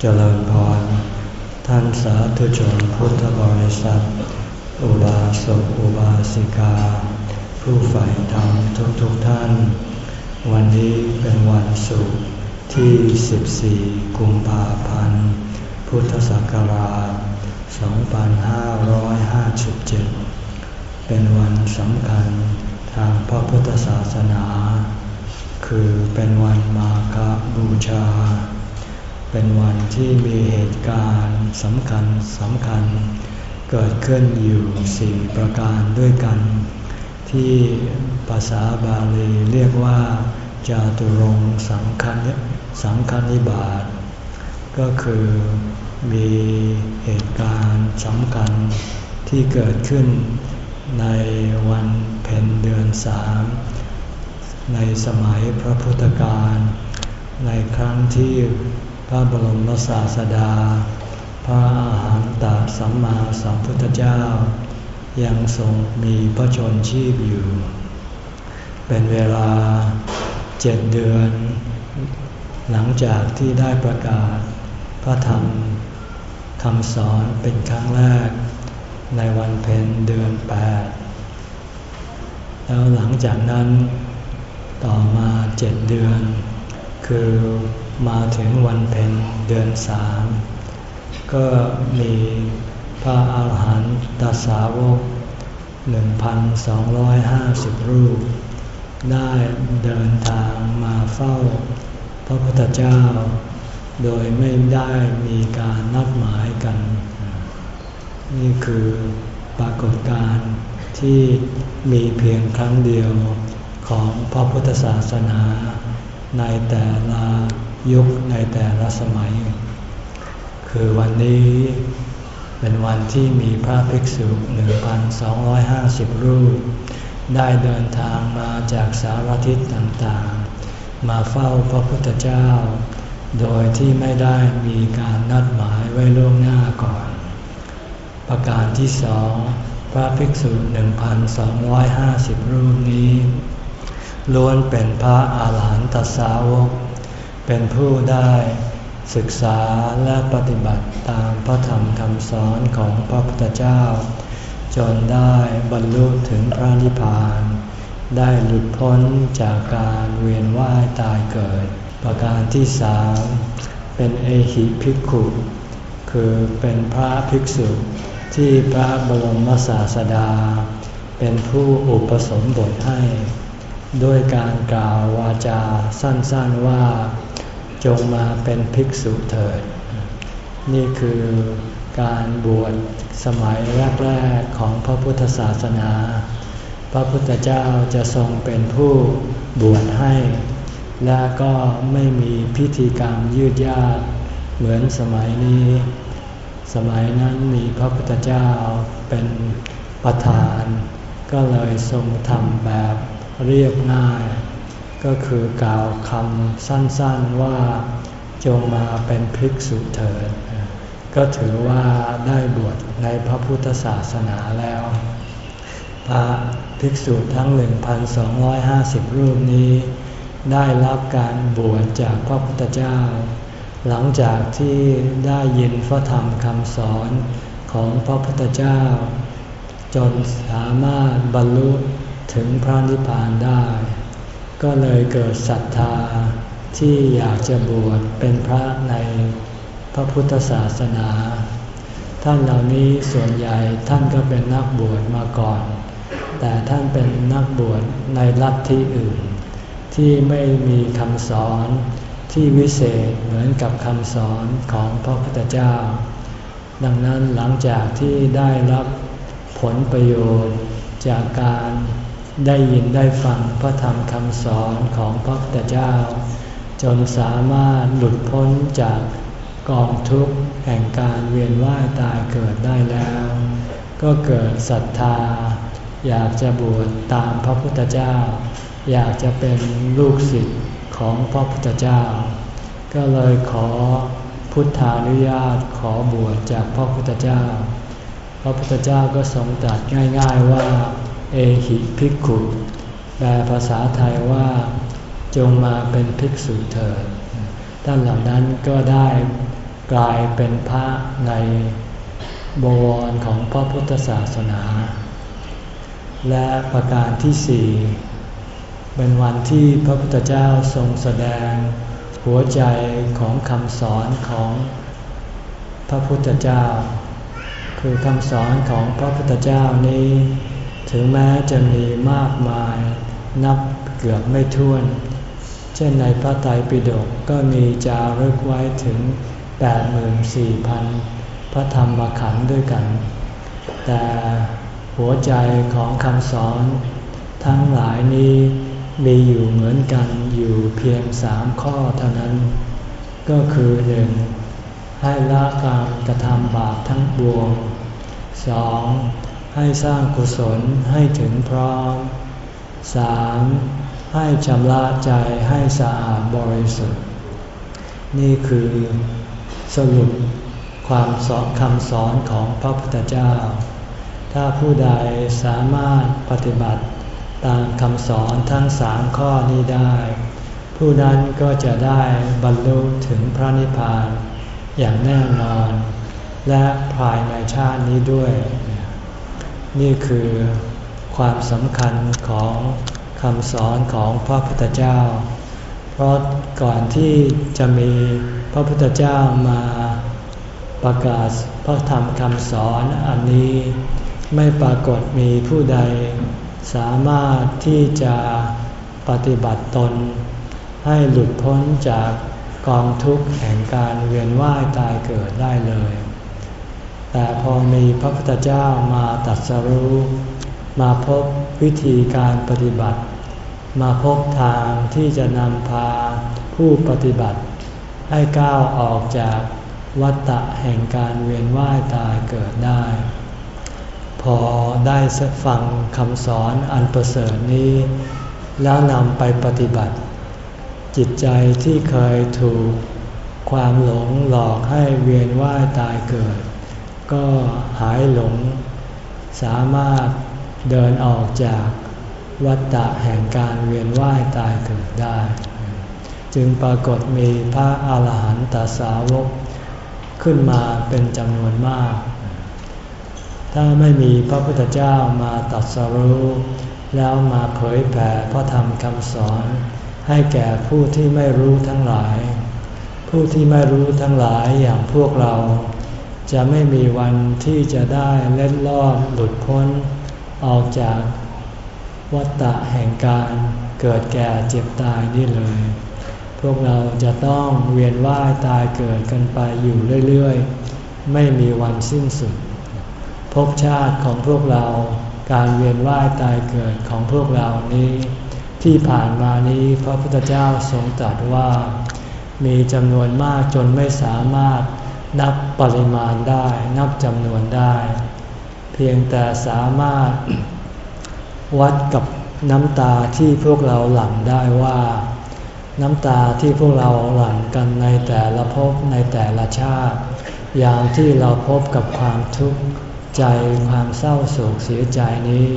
เจริญพร ท่านสาธุชนพุทธบริษัท อุบาสกอุบาสิกา ผู้ใฝ่ธรรมทุกๆทท่าน วันนี้เป็นวันศุกร์ที่ 14 กุมภาพันธ์ พุทธศักราช 2557 เป็นวันสำคัญทางพระพุทธศาสนา คือเป็นวันมาฆบูชา เป็นวันที่มีเหตุการณ์สำคัญสำคัญ เกิดขึ้นอยู่สี่ประการด้วยกัน ที่ภาษาบาลีเรียกว่า จาตุรงสังคันสังคันิบาต ก็คือมีเหตุการณ์สำคัญที่เกิดขึ้นในวันเพ็ญเดือนสามในสมัยพระพุทธการในครั้งที่ พระบรมศาสดา พระอาหารตาสัมมาสัมพุทธเจ้า ยังทรงมีพระชนชีพอยู่ เป็นเวลาเจ็ดเดือน หลังจากที่ได้ประกาศพระธรรมคำสอนเป็นครั้งแรก ในวันเพ็ญเดือนแปดแล้วหลังจากนั้นต่อมาเจ็ดเดือน คือ มาถึงวันเพ็ญเดือนสามก็มีพระอาหารหันตสาวก 1,250 รูป ได้เดินทางมาเฝ้า พระพุทธเจ้า โดยไม่ได้มีการนัดหมายกัน นี่คือปรากฏการณ์ที่มีเพียงครั้งเดียวของพระพุทธศาสนาในแต่ละ ยุคในแต่ละสมัย คือวันนี้เป็นวันที่มีพระภิกษุ 1,250 รูป ได้เดินทางมาจากสารทิศต่างๆ มาเฝ้าพระพุทธเจ้า โดยที่ไม่ได้มีการนัดหมายไว้ล่วงหน้าก่อน ประการที่สองพระภิกษุ 1,250 รูปนี้ล้วนเป็นพระอาหารหันตสาวก เป็นผู้ได้ศึกษาและปฏิบัติตามพระธรรมคำสอนของพระพุทธเจ้า จนได้บรรลุถึงพระนิพพาน ได้หลุดพ้นจากการเวียนว่ายตายเกิด ประการที่สามเป็นเอหิภิกขุคือเป็นพระภิกษุที่พระบรมศาสดา เป็นผู้อุปสมบทให้ ด้วยการกล่าววาจาสั้นๆว่า จงมาเป็นภิกษุเถิด นี่คือการบวชสมัยแรกๆของพระพุทธศาสนา พระพุทธเจ้าจะทรงเป็นผู้บวชให้ และก็ไม่มีพิธีกรรมยืดยาดเหมือนสมัยนี้ สมัยนั้นมีพระพุทธเจ้าเป็นประธาน ก็เลยทรงทำแบบ เรียบง่าย ก็คือกล่าวคำสั้นๆว่าจงมาเป็นภิกษุเถิด ก็ถือว่าได้บวชในพระพุทธศาสนาแล้ว พระภิกษุทั้ง 1,250 รูปนี้ ได้รับการบวชจากพระพุทธเจ้า หลังจากที่ได้ยินพระธรรมคำสอนของพระพุทธเจ้า จนสามารถบรรลุ ถึงพระนิพพานได้ ก็เลยเกิดศรัทธาที่อยากจะบวชเป็นพระในพระพุทธศาสนา ท่านเหล่านี้ส่วนใหญ่ท่านก็เป็นนักบวชมาก่อน แต่ท่านเป็นนักบวชในลัทธิอื่น ที่ไม่มีคำสอนที่วิเศษเหมือนกับคำสอนของพระพุทธเจ้า ดังนั้นหลังจากที่ได้รับผลประโยชน์จากการ ได้ยินได้ฟังพระธรรมคำสอนของพระพุทธเจ้า จนสามารถหลุดพ้นจากกองทุกข์แห่งการเวียนว่ายตายเกิดได้แล้ว ก็เกิดศรัทธา อยากจะบวชตามพระพุทธเจ้า อยากจะเป็นลูกศิษย์ของพระพุทธเจ้า ก็เลยขอพุทธานุญาตขอบวชจากพระพุทธเจ้า พระพุทธเจ้าก็ทรงตรัสง่าย ๆว่า เอหิภิกขุแปลภาษาไทยว่าจงมาเป็นภิกษุเถิดท่านเหล่านั้นก็ได้กลายเป็นพระในบวรของพระพุทธศาสนา และประการที่สี่เป็นวันที่พระพุทธเจ้าทรงแสดงหัวใจของคำสอนของพระพุทธเจ้า คือคำสอนของพระพุทธเจ้านี้ ถึงแม้จะมีมากมายนับเกือบไม่ถ้วน เช่นในพระไตรปิฎกก็มีจารึกไว้ถึง 84,000 พระธรรมขันธ์ด้วยกัน แต่หัวใจของคำสอนทั้งหลายนี้มีอยู่เหมือนกันอยู่เพียงสามข้อเท่านั้น ก็คือหนึ่งให้ละการกระทำบาปทั้งปวงสอง ให้สร้างกุศลให้ถึงพร้อมสามให้ชำระใจให้สะอาดบริสุทธิ์ นี่คือสรุปความสอนคำสอนของพระพุทธเจ้า ถ้าผู้ใดสามารถปฏิบัติตามคำสอนทั้งสามข้อนี้ได้ ผู้นั้นก็จะได้บรรลุถึงพระนิพพานอย่างแน่นอน และภายในชาตินี้ด้วย นี่คือความสำคัญของคำสอนของพระพุทธเจ้า เพราะก่อนที่จะมีพระพุทธเจ้ามาประกาศพระธรรมคำสอนอันนี้ไม่ปรากฏมีผู้ใดสามารถที่จะปฏิบัติตน ให้หลุดพ้นจากกองทุกข์แห่งการเวียนว่ายตายเกิดได้เลย แต่พอมีพระพุทธเจ้ามาตัดสรู้ มาพบวิธีการปฏิบัติ มาพบทางที่จะนำพาผู้ปฏิบัติ ให้ก้าวออกจากวัฏฏะแห่งการเวียนว่ายตายเกิดได้ พอได้ฟังคำสอนอันประเสริฐนี้ แล้วนำไปปฏิบัติ จิตใจที่เคยถูกความหลงหลอกให้เวียนว่ายตายเกิด ก็หายหลง สามารถเดินออกจากวัฏฏะแห่งการเวียนว่ายตายเกิดได้ จึงปรากฏมีพระอาหารหันตสาวก ขึ้นมาเป็นจำนวนมาก ถ้าไม่มีพระพุทธเจ้ามาตัดสรู้แล้วมาเผยแผ่พระธรรมคำสอน ให้แก่ผู้ที่ไม่รู้ทั้งหลาย ผู้ที่ไม่รู้ทั้งหลายอย่างพวกเรา จะไม่มีวันที่จะได้เล็ดลอดหลุดพ้น ออกจากวัฏฏะแห่งการเกิดแก่เจ็บตายนี่เลย พวกเราจะต้องเวียนว่ายตายเกิดกันไปอยู่เรื่อยๆ ไม่มีวันสิ้นสุดภพชาติของพวกเราการเวียนว่ายตายเกิดของพวกเรานี้ ที่ผ่านมานี้พระพุทธเจ้าทรงตรัสว่า มีจำนวนมากจนไม่สามารถ นับปริมาณได้ นับจำนวนได้ เพียงแต่สามารถวัดกับน้ำตาที่พวกเราหลั่งได้ว่า น้ำตาที่พวกเราหลั่งกันในแต่ละภพในแต่ละชาติ อย่างที่เราพบกับความทุกข์ใจความเศร้าโศกเสียใจนี้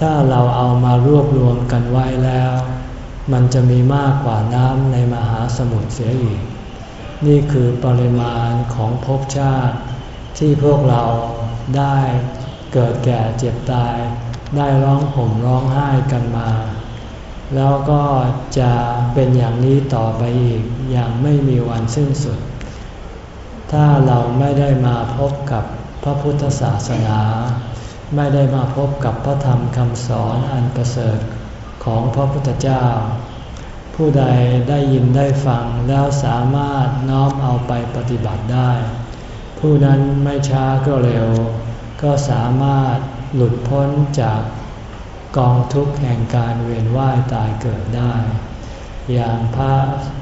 ถ้าเราเอามารวบรวมกันไว้แล้ว มันจะมีมากกว่าน้ำในมหาสมุทรเสียอีก นี่คือปริมาณของภพชาติ ที่พวกเราได้เกิดแก่เจ็บตาย ได้ร้องห่มร้องไห้กันมา แล้วก็จะเป็นอย่างนี้ต่อไปอีกอย่างไม่มีวันสิ้นสุด ถ้าเราไม่ได้มาพบกับพระพุทธศาสนา ไม่ได้มาพบกับพระธรรมคำสอนอันประเสริฐของพระพุทธเจ้า ผู้ใดได้ยินได้ฟังแล้วสามารถน้อมเอาไปปฏิบัติได้ ผู้นั้นไม่ช้าก็เร็ว ก็สามารถหลุดพ้นจากกองทุกข์แห่งการเวียนว่ายตายเกิดได้ อย่างพระ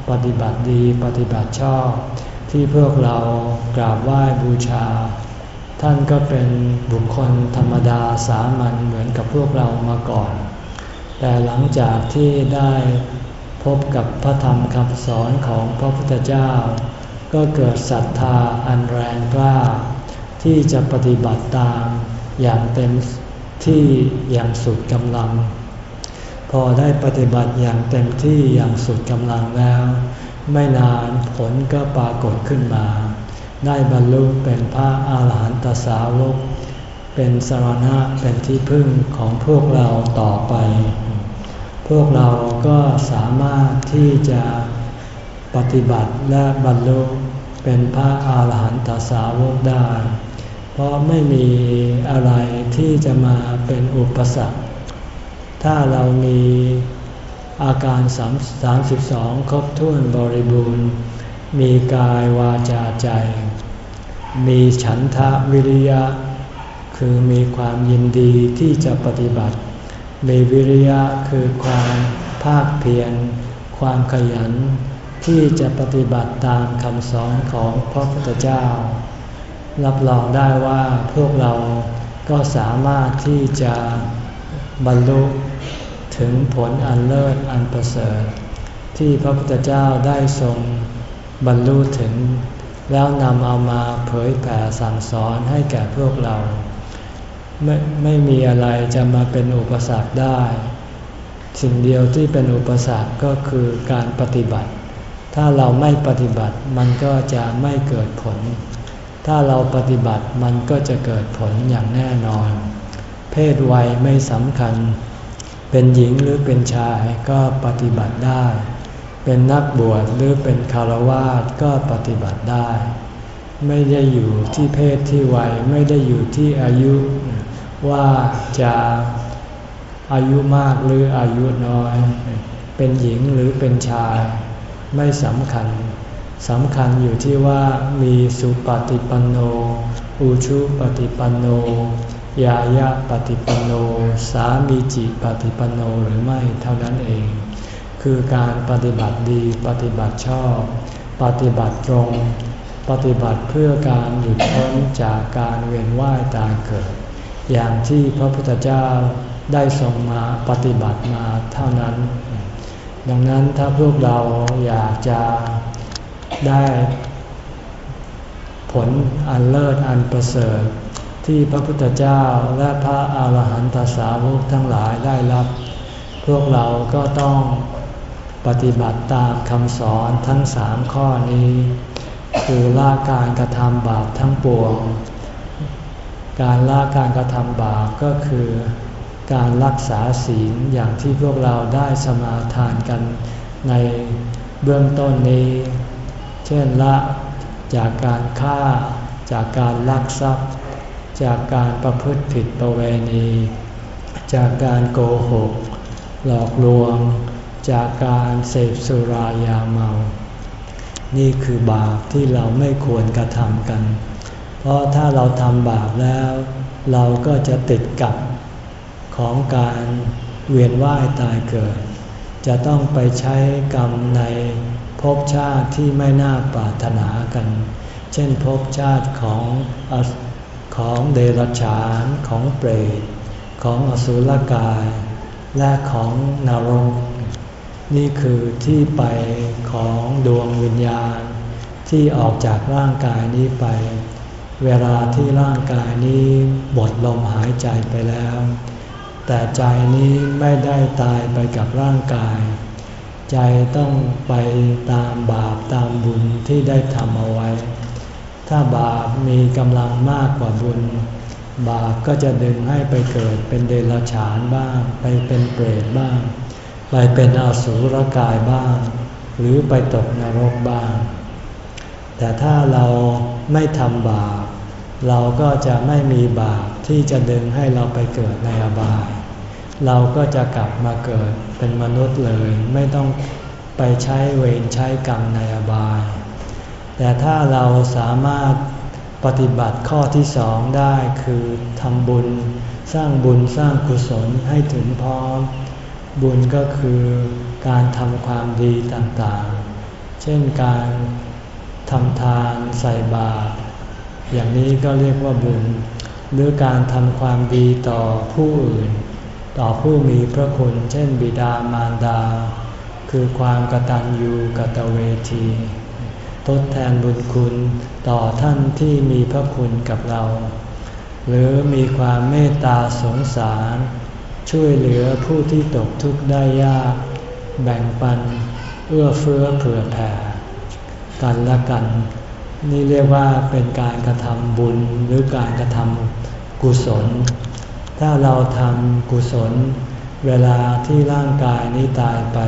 ปฏิบัติดีปฏิบัติชอบ ที่พวกเรากราบไหว้บูชา ท่านก็เป็นบุคคลธรรมดาสามัญเหมือนกับพวกเรามาก่อน แต่หลังจากที่ได้ พบกับพระธรรมคำสอนของพระพุทธเจ้า ก็เกิดศรัทธาอันแรงกล้า ที่จะปฏิบัติตามอย่างเต็มที่อย่างสุดกำลัง พอได้ปฏิบัติอย่างเต็มที่อย่างสุดกำลังแล้ว ไม่นานผลก็ปรากฏขึ้นมา ได้บรรลุเป็นพระอาหารหันตสาวก เป็นสรณะเป็นที่พึ่งของพวกเราต่อไป พวกเราก็สามารถที่จะปฏิบัติและบรรลุเป็นพระอาหารหันตสาวกได้ เพราะไม่มีอะไรที่จะมาเป็นอุปสรรค ถ้าเรามีอาการ 32 ครบถ้วนบริบูรณ์ มีกายวาจาใจ มีฉันทะวิริยะ คือมีความยินดีที่จะปฏิบัติ มีวิริยะคือความภาคเพียรความขยัน ที่จะปฏิบัติตามคำสอนของพระพุทธเจ้า รับรองได้ว่าพวกเราก็สามารถที่จะบรรลุถึงผลอันเลิศอันประเสริฐ ที่พระพุทธเจ้าได้ทรงบรรลุถึง แล้วนำเอามาเผยแผ่สั่งสอนให้แก่พวกเรา ไม่ไม่มีอะไรจะมาเป็นอุปสรรคได้ สิ่งเดียวที่เป็นอุปสรรคก็คือการปฏิบัติ ถ้าเราไม่ปฏิบัติมันก็จะไม่เกิดผล ถ้าเราปฏิบัติมันก็จะเกิดผลอย่างแน่นอน เพศวัยไม่สำคัญ เป็นหญิงหรือเป็นชายก็ปฏิบัติได้ เป็นนักบวชหรือเป็นคารวาสก็ปฏิบัติได้ ไม่ได้อยู่ที่เพศที่วัยไม่ได้อยู่ที่อายุ ว่าจะอายุมากหรืออายุน้อย เป็นหญิงหรือเป็นชาย ไม่สำคัญสำคัญอยู่ที่ว่ามีสุปฏิปันโน อุชุปฏิปันโน ยายะปฏิปันโน สามีจิปฏิปันโนหรือไม่เท่านั้นเอง คือการปฏิบัติดีปฏิบัติชอบ ปฏิบัติตรง ปฏิบัติเพื่อการหยุดพ้นจากการเวียนว่ายตายเกิด อย่างที่พระพุทธเจ้าได้ทรงมาปฏิบัติมาเท่านั้น ดังนั้นถ้าพวกเราอยากจะได้ผลอันเลิศอันประเสริฐ ที่พระพุทธเจ้าและพระอาหารหันตสาวกทั้งหลายได้รับ พวกเราก็ต้องปฏิบัติตามคำสอนทั้งสามข้อนี้ คือละการกระทำบาปทั้งปวง การละการกระทำบาปก็คือการรักษาศีลอย่างที่พวกเราได้สมาทานกันในเบื้องต้นนี้ เช่นละจากการฆ่า จากการลักทรัพย์ จากการประพฤติผิดประเวณี จากการโกหก หลอกลวง จากการเสพสุรายาเมา นี่คือบาปที่เราไม่ควรกระทำกัน เพราะถ้าเราทำบาปแล้ว เราก็จะติดกับของการเวียนว่ายตายเกิด จะต้องไปใช้กรรมในภพชาติที่ไม่น่าปรารถนากัน เช่นภพชาติของของเดรัจฉานของเปรตของอสุรกาย และของนรก นี่คือที่ไปของดวงวิญญาณที่ออกจากร่างกายนี้ไป เวลาที่ร่างกายนี้หมดลมหายใจไปแล้ว แต่ใจนี้ไม่ได้ตายไปกับร่างกาย ใจต้องไปตามบาปตามบุญที่ได้ทำเอาไว้ ถ้าบาปมีกำลังมากกว่าบุญ บาปก็จะดึงให้ไปเกิดเป็นเดรัจฉานบ้าง ไปเป็นเปรตบ้าง ไปเป็นอสุรกายบ้าง หรือไปตกนรกบ้าง แต่ถ้าเราไม่ทำบาป เราก็จะไม่มีบาปที่จะดึงให้เราไปเกิดในอบาย เราก็จะกลับมาเกิดเป็นมนุษย์เลยไม่ต้องไปใช้เวรใช้กรรมในอบาย แต่ถ้าเราสามารถปฏิบัติข้อที่สองได้คือทำบุญสร้างบุญสร้างกุศลให้ถึงพร้อม บุญก็คือการทำความดีต่างๆ เช่นการทำทานใส่บาตร อย่างนี้ก็เรียกว่าบุญ หรือการทำความดีต่อผู้อื่น ต่อผู้มีพระคุณ เช่น บิดามารดา คือความกตัญญูกตเวที ทดแทนบุญคุณต่อท่านที่มีพระคุณกับเรา หรือมีความเมตตาสงสาร ช่วยเหลือผู้ที่ตกทุกข์ได้ยาก แบ่งปัน เอื้อเฟื้อเผื่อแผ่กันละกัน นี่เรียกว่าเป็นการกระทำบุญหรือการกระทำกุศล ถ้าเราทำกุศล เวลาที่ร่างกายนี้ตายไป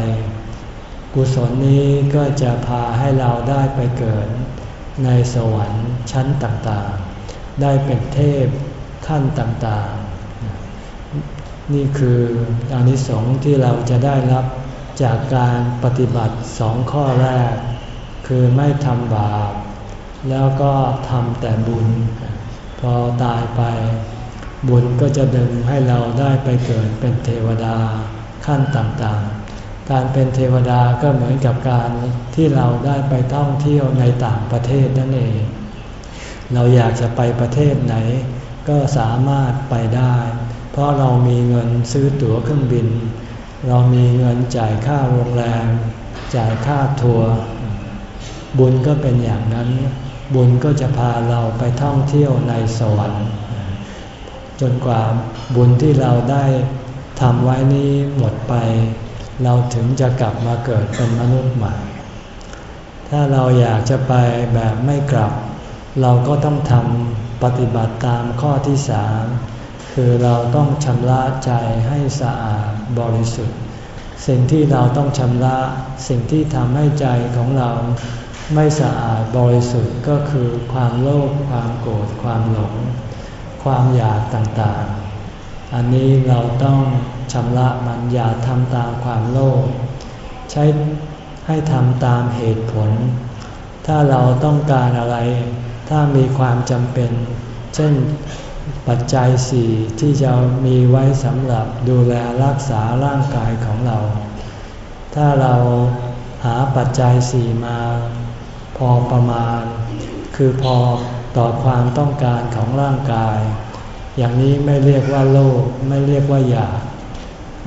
กุศลนี้ก็จะพาให้เราได้ไปเกิด ในสวรรค์ชั้นต่างๆ ได้เป็นเทพขั้นต่างๆ นี่คืออานิสงส์ที่เราจะได้รับจากการปฏิบัติสองข้อแรก คือไม่ทำบาป แล้วก็ทำแต่บุญ พอตายไป บุญก็จะดึงให้เราได้ไปเกิดเป็นเทวดาขั้นต่างๆ การเป็นเทวดาก็เหมือนกับการที่เราได้ไปท่องเที่ยวในต่างประเทศนั่นเอง เราอยากจะไปประเทศไหน ก็สามารถไปได้ เพราะเรามีเงินซื้อตั๋วเครื่องบิน เรามีเงินจ่ายค่าโรงแรม จ่ายค่าทัวร์บุญก็เป็นอย่างนั้น บุญก็จะพาเราไปท่องเที่ยวในสวรรค์ จนกว่าบุญที่เราได้ทำไว้นี้หมดไป เราถึงจะกลับมาเกิดเป็นมนุษย์ใหม่ ถ้าเราอยากจะไปแบบไม่กลับ เราก็ต้องทำปฏิบัติตามข้อที่สามคือเราต้องชำระใจให้สะอาดบริสุทธิ์ สิ่งที่เราต้องชำระสิ่งที่ทำให้ใจของเรา ไม่สะอาดบริสุทธิ์ก็คือความโลภความโกรธความหลง ความอยากต่างๆ อันนี้เราต้องชำระมันอย่าทำตามความโลภใช้ให้ทำตามเหตุผล ถ้าเราต้องการอะไร ถ้ามีความจำเป็น เช่นปัจจัยสี่ที่จะมีไว้สำหรับดูแลรักษาร่างกายของเรา ถ้าเราหาปัจจัยสี่มา พอประมาณ คือพอต่อความต้องการของร่างกาย อย่างนี้ไม่เรียกว่าโลภไม่เรียกว่าอยาก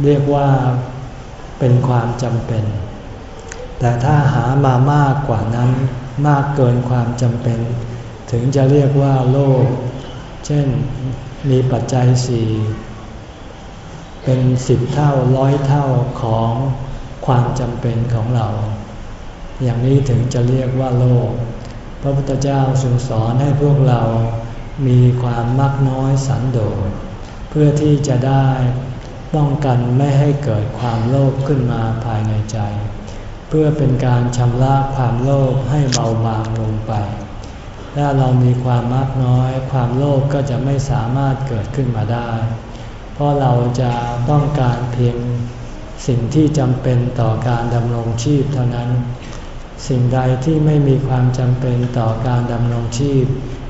เรียกว่าเป็นความจำเป็น แต่ถ้าหามามากกว่านั้นมากเกินความจำเป็น ถึงจะเรียกว่าโลภเช่นมีปัจจัยสี่เป็นสิบเท่าร้อยเท่าของความจำเป็นของเรา อย่างนี้ถึงจะเรียกว่าโลกพระพุทธเจ้าทรงสอนให้พวกเรามีความมักน้อยสันโดษเพื่อที่จะได้ป้องกันไม่ให้เกิดความโลภขึ้นมาภายในใจ เพื่อเป็นการชำระความโลภให้เบาบางลงไป ถ้าเรามีความมากน้อย ความโลภก็จะไม่สามารถเกิดขึ้นมาได้ เพราะเราจะต้องการเพียงสิ่งที่จำเป็นต่อการดำรงชีพเท่านั้น สิ่งใดที่ไม่มีความจำเป็นต่อการดำรงชีพ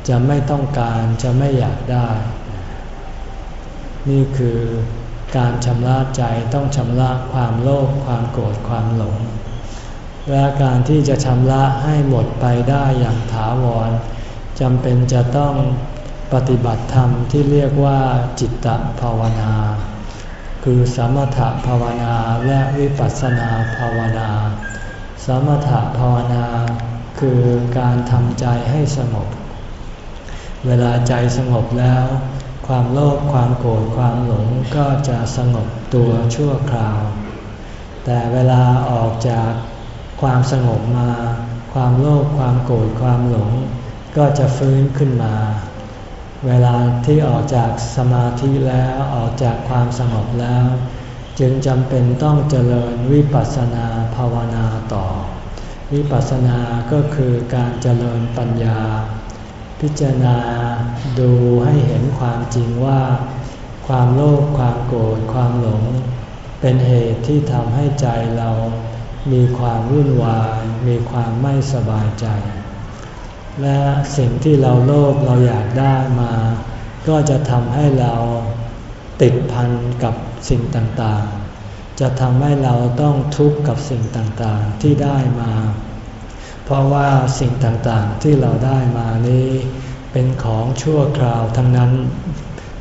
จะไม่ต้องการจะไม่อยากได้ นี่คือการชำระใจต้องชำระความโลภความโกรธความหลง และการที่จะชำระให้หมดไปได้อย่างถาวรจำเป็นจะต้องปฏิบัติธรรมที่เรียกว่าจิตตภาวนา คือสมถภาวนาและวิปัสสนาภาวนา สมถะภาวนาคือการทำใจให้สงบ เวลาใจสงบแล้ว ความโลภความโกรธความหลงก็จะสงบตัวชั่วคราว แต่เวลาออกจากความสงบมา ความโลภความโกรธความหลง ก็จะฟื้นขึ้นมา เวลาที่ออกจากสมาธิแล้วออกจากความสงบแล้ว จึงจำเป็นต้องเจริญวิปัสสนาภาวนาต่อ วิปัสสนาก็คือการเจริญปัญญา พิจารณาดูให้เห็นความจริงว่า ความโลภความโกรธความหลง เป็นเหตุที่ทำให้ใจเรามีความวุ่นวาย มีความไม่สบายใจ และสิ่งที่เราโลภเราอยากได้มา ก็จะทำให้เรา ติดพันกับสิ่งต่างๆ จะทำให้เราต้องทุกข์กับสิ่งต่างๆที่ได้มา เพราะว่าสิ่งต่างๆที่เราได้มานี้ เป็นของชั่วคราวทั้งนั้น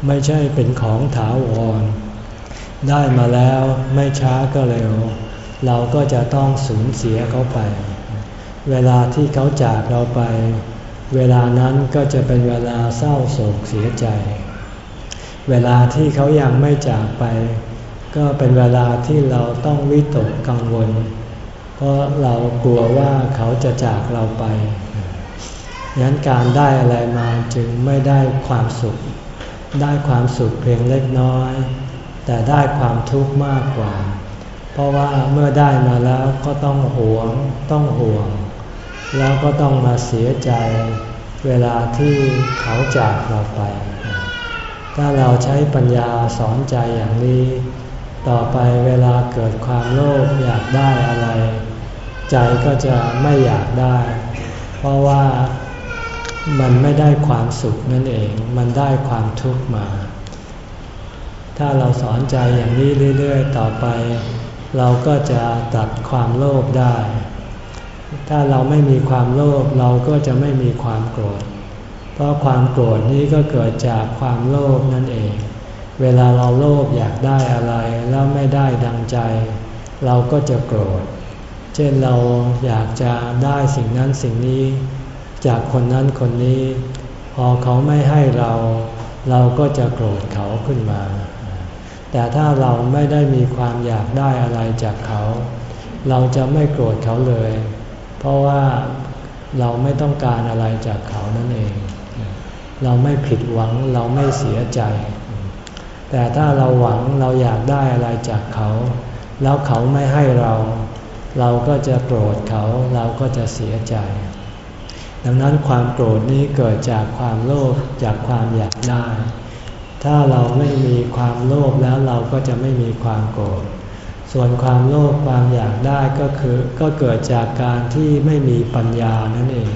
ไม่ใช่เป็นของถาวร ได้มาแล้วไม่ช้าก็เร็ว เราก็จะต้องสูญเสียเขาไป เวลาที่เขาจากเราไป เวลานั้นก็จะเป็นเวลาเศร้าโศกเสียใจ เวลาที่เขายังไม่จากไป ก็เป็นเวลาที่เราต้องวิตกกังวล เพราะเรากลัวว่าเขาจะจากเราไปยันการได้อะไรมาจึงไม่ได้ความสุข ได้ความสุขเพียงเล็กน้อย แต่ได้ความทุกข์มากกว่า เพราะว่าเมื่อได้มาแล้วก็ต้องหวง ต้องห่วง แล้วก็ต้องมาเสียใจ เวลาที่เขาจากเราไป ถ้าเราใช้ปัญญาสอนใจอย่างนี้ ต่อไปเวลาเกิดความโลภอยากได้อะไร ใจก็จะไม่อยากได้ เพราะว่ามันไม่ได้ความสุขนั่นเอง มันได้ความทุกข์มา ถ้าเราสอนใจอย่างนี้เรื่อย ๆ ต่อไป เราก็จะตัดความโลภได้ ถ้าเราไม่มีความโลภเราก็จะไม่มีความโกรธ เพราะความโกรธนี้ก็เกิดจากความโลภนั่นเอง เวลาเราโลภอยากได้อะไรแล้วไม่ได้ดังใจ เราก็จะโกรธ เช่นเราอยากจะได้สิ่งนั้นสิ่งนี้ จากคนนั้นคนนี้ พอเขาไม่ให้เรา เราก็จะโกรธเขาขึ้นมา แต่ถ้าเราไม่ได้มีความอยากได้อะไรจากเขา เราจะไม่โกรธเขาเลย เพราะว่าเราไม่ต้องการอะไรจากเขานั่นเอง เราไม่ผิดหวังเราไม่เสียใจ แต่ถ้าเราหวังเราอยากได้อะไรจากเขา แล้วเขาไม่ให้เรา เราก็จะโกรธเขาเราก็จะเสียใจ ดังนั้นความโกรธนี้เกิดจากความโลภจากความอยากได้ ถ้าเราไม่มีความโลภแล้วเราก็จะไม่มีความโกรธส่วนความโลภความอยากได้ก็คือก็เกิดจากการที่ไม่มีปัญญานั่นเอง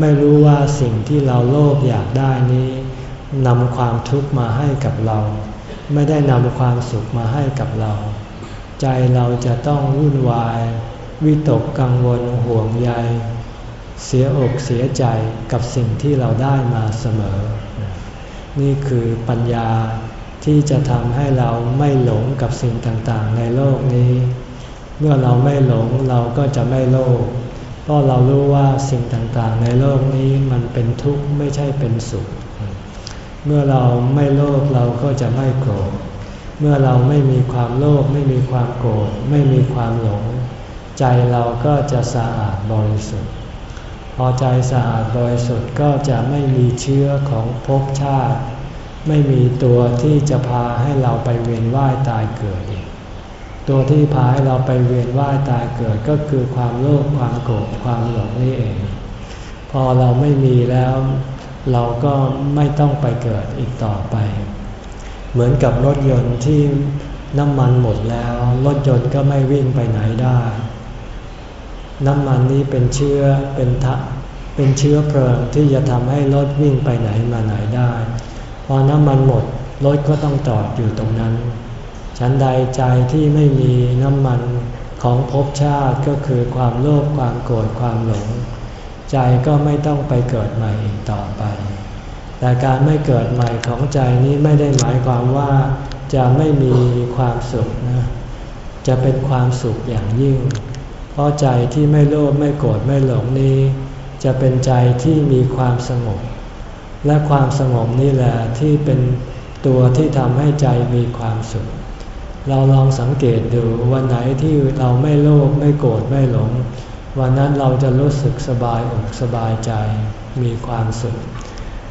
ไม่รู้ว่าสิ่งที่เราโลภอยากได้นี้นำความทุกข์มาให้กับเรา ไม่ได้นำความสุขมาให้กับเรา ใจเราจะต้องวุ่นวาย วิตกกังวลห่วงใย เสียอกเสียใจกับสิ่งที่เราได้มาเสมอ นี่คือปัญญาที่จะทำให้เราไม่หลงกับสิ่งต่างๆ ในโลกนี้ เมื่อเราไม่หลงเราก็จะไม่โลภ ราะเรารู้ว่าสิ่งต่างๆ ในโลกนี้มันเป็นทุกข์ไม่ใช่เป็นสุข เมื่อเราไม่โลภเราก็จะไม่โกรธ เมื่อเราไม่มีความโลภไม่มีความโกรธ ไม่มีความหลง ใจเราก็จะสะอาดบริสุทธิ์ พอใจสะอาดบริสุทธิ์ก็จะไม่มีเชื้อของภพชาติ ไม่มีตัวที่จะพาให้เราไปเวียนว่ายตายเกิดอี ตัวที่พาให้เราไปเวียนว่ายตายเกิดก็คือความโลภความโกรธความหลงนี่เอง พอเราไม่มีแล้ว เราก็ไม่ต้องไปเกิดอีกต่อไป เหมือนกับรถยนต์ที่น้ำมันหมดแล้ว รถยนต์ก็ไม่วิ่งไปไหนได้ น้ำมันนี้เป็นเชื้อเป็นทะเป็นเชื้อเพลิงที่จะทำให้รถวิ่งไปไหนมาไหนได้ พอน้ำมันหมดรถก็ต้องจอดอยู่ตรงนั้น ฉันใดใจที่ไม่มีน้ำมันของภพชาติก็คือความโลภความโกรธความหลง ใจก็ไม่ต้องไปเกิดใหม่อีกต่อไป แต่การไม่เกิดใหม่ของใจนี้ไม่ได้หมายความว่าจะไม่มีความสุขนะจะเป็นความสุขอย่างยิ่ง เพราะใจที่ไม่โลภไม่โกรธไม่หลงนี้ จะเป็นใจที่มีความสงบและความสงบนี่แหละที่เป็นตัวที่ทำให้ใจมีความสุข เราลองสังเกตดูวันไหนที่เราไม่โลภไม่โกรธไม่หลง วันนั้นเราจะรู้สึกสบายอกสบายใจมีความสุข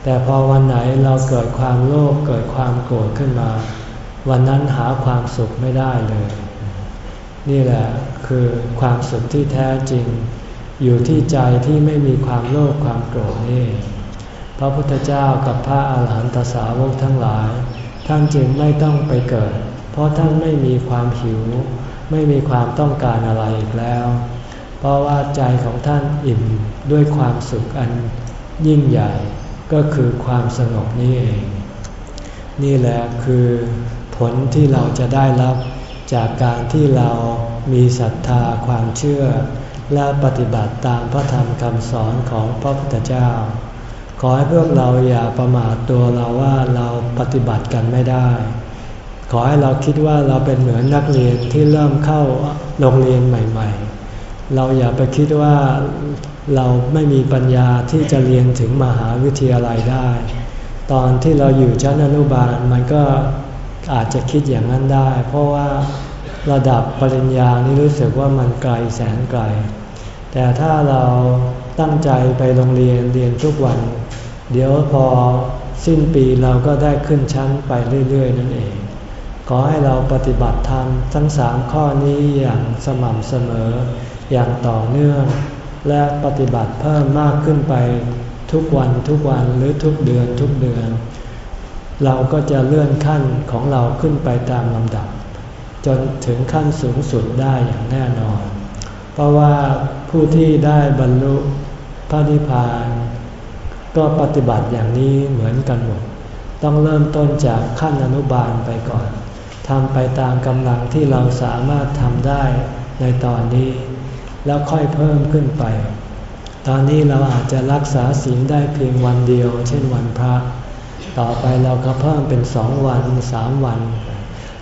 แต่พอวันไหนเราเกิดความโลภเกิดความโกรธขึ้นมา วันนั้นหาความสุขไม่ได้เลย นี่แหละคือความสุขที่แท้จริง อยู่ที่ใจที่ไม่มีความโลภความโกรธนี่ พระพุทธเจ้ากับพระอาหารหันตสาวกทั้งหลาย ท่านจึงไม่ต้องไปเกิด ราะท่านไม่มีความหิว ไม่มีความต้องการอะไรอีกแล้ว เพราะว่าใจของท่านอิ่มด้วยความสุขอันยิ่งใหญ่ ก็คือความสงบนี่เอง นี่แหละคือผลที่เราจะได้รับจากการที่เรามีศรัทธาความเชื่อ และปฏิบัติตามพระธรรมคำสอนของพระพุทธเจ้า ขอให้พวกเราอย่าประมาทตัวเราว่าเราปฏิบัติกันไม่ได้ ขอให้เราคิดว่าเราเป็นเหมือนนักเรียนที่เริ่มเข้าโรงเรียนใหม่ ๆ เราอย่าไปคิดว่าเราไม่มีปัญญาที่จะเรียนถึงมหาวิทยาลัยได้ ตอนที่เราอยู่ชั้นอนุบาลมันก็อาจจะคิดอย่างนั้นได้ เพราะว่าระดับปริญญานี่รู้สึกว่ามันไกลแสนไกล แต่ถ้าเราตั้งใจไปโรงเรียนเรียนทุกวัน เดี๋ยวพอสิ้นปีเราก็ได้ขึ้นชั้นไปเรื่อย ๆ นั่นเอง ขอให้เราปฏิบัติธรรมทั้งสามข้อนี้อย่างสม่ำเสมอ อย่างต่อเนื่อง และปฏิบัติเพิ่มมากขึ้นไปทุกวันทุกวันหรือทุกเดือนทุกเดือน เราก็จะเลื่อนขั้นของเราขึ้นไปตามลำดับ จนถึงขั้นสูงสุดได้อย่างแน่นอน เพราะว่าผู้ที่ได้บรรลุพระนิพพาน ก็ปฏิบัติอย่างนี้เหมือนกันหมด ต้องเริ่มต้นจากขั้นอนุบาลไปก่อน ทำไปตามกำลังที่เราสามารถทำได้ในตอนนี้ แล้วค่อยเพิ่มขึ้นไป ตอนนี้เราอาจจะรักษาศีลได้เพียงวันเดียว เช่นวันพระ ต่อไปเราก็เพิ่มเป็นสองวันสามวัน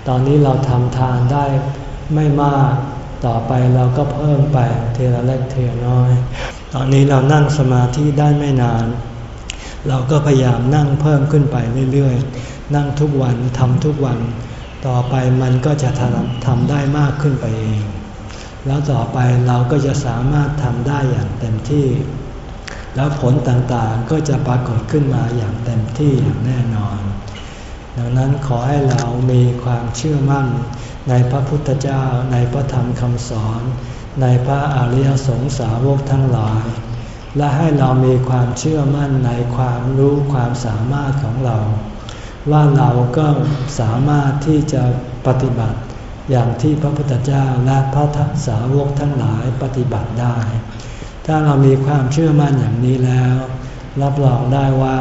ตอนนี้เราทำทานได้ไม่มาก ต่อไปเราก็เพิ่มไปเทละเล็กเทละน้อย ตอนนี้เรานั่งสมาธิได้ไม่นาน เราก็พยายามนั่งเพิ่มขึ้นไปเรื่อยๆ นั่งทุกวันทำทุกวัน ต่อไปมันก็จะทำทำได้มากขึ้นไปเอง แล้วต่อไปเราก็จะสามารถทำได้อย่างเต็มที่ แล้วผลต่างๆก็จะปรากฏขึ้นมาอย่างเต็มที่อย่างแน่นอน ดังนั้นขอให้เรามีความเชื่อมั่นในพระพุทธเจ้าในพระธรรมคำสอน ในพระอริยสงสาวกทั้งหลาย และให้เรามีความเชื่อมั่นในความรู้ความสามารถของเรา ว่าเราก็สามารถที่จะปฏิบัติอย่างที่พระพุทธเจ้าและพระสาวกทั้งหลายปฏิบัติได้ ถ้าเรามีความเชื่อมั่นอย่างนี้แล้ว รับรองได้ว่า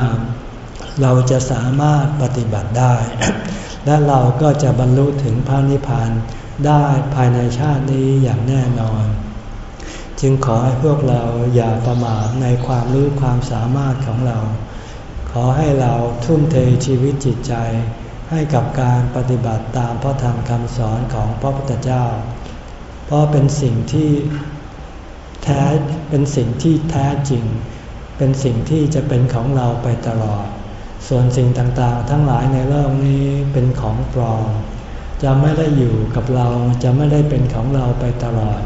เราจะสามารถปฏิบัติได้ และเราก็จะบรรลุถึงพระนิพพานได้ภายในชาตินี้อย่างแน่นอน จึงขอให้พวกเราอย่าประมาทในความรู้ความสามารถของเรา ขอให้เราทุ่มเทชีวิตจิตใจ ให้กับการปฏิบัติตามพระธรรมคำสอนของพระพุทธเจ้า เพราะเป็นสิ่งที่แท้เป็นสิ่งที่แท้จริง เป็นสิ่งที่จะเป็นของเราไปตลอด ส่วนสิ่งต่างๆ ทั้งหลายในโลกนี้เป็นของปลอมจะไม่ได้อยู่กับเราจะไม่ได้เป็นของเราไปตลอด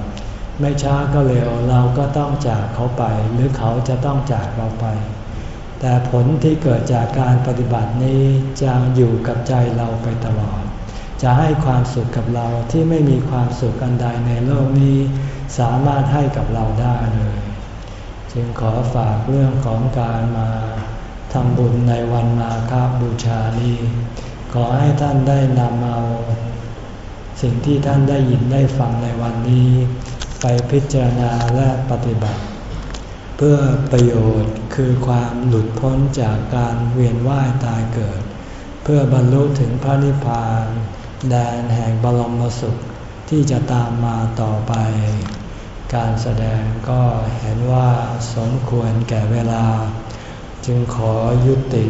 ไม่ช้าก็เร็วเราก็ต้องจากเขาไป หรือเขาจะต้องจากเราไป แต่ผลที่เกิดจากการปฏิบัตินี้จะอยู่กับใจเราไปตลอด จะให้ความสุขกับเราที่ไม่มีความสุขอันใดในโลกนี้ สามารถให้กับเราได้เลย จึงขอฝากเรื่องของการมาทำบุญในวันมาคาบูชานี้ ขอให้ท่านได้นำเอา สิ่งที่ท่านได้ยินได้ฟังในวันนี้ ไปพิจารณาและปฏิบัติ เพื่อประโยชน์คือความหลุดพ้นจากการเวียนว่ายตายเกิด เพื่อบรรลุถึงพระนิพพานแดนแห่งบรมสุขที่จะตามมาต่อไป การแสดงก็เห็นว่าสมควรแก่เวลา จึงขอยุติ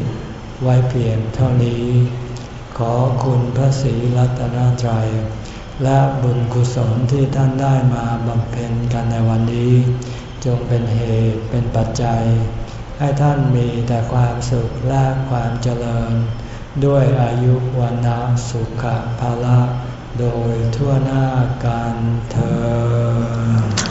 ไว้เพียงเท่านี้ ขอคุณพระศรีรัตนตรัย และบุญกุศลที่ท่านได้มาบำเพ็ญกันในวันนี้ จงเป็นเหตุเป็นปัจจัย ให้ท่านมีแต่ความสุขและความเจริญ ด้วยอายุวันนาสุขภาละ โดยทั่วหน้ากันเธอ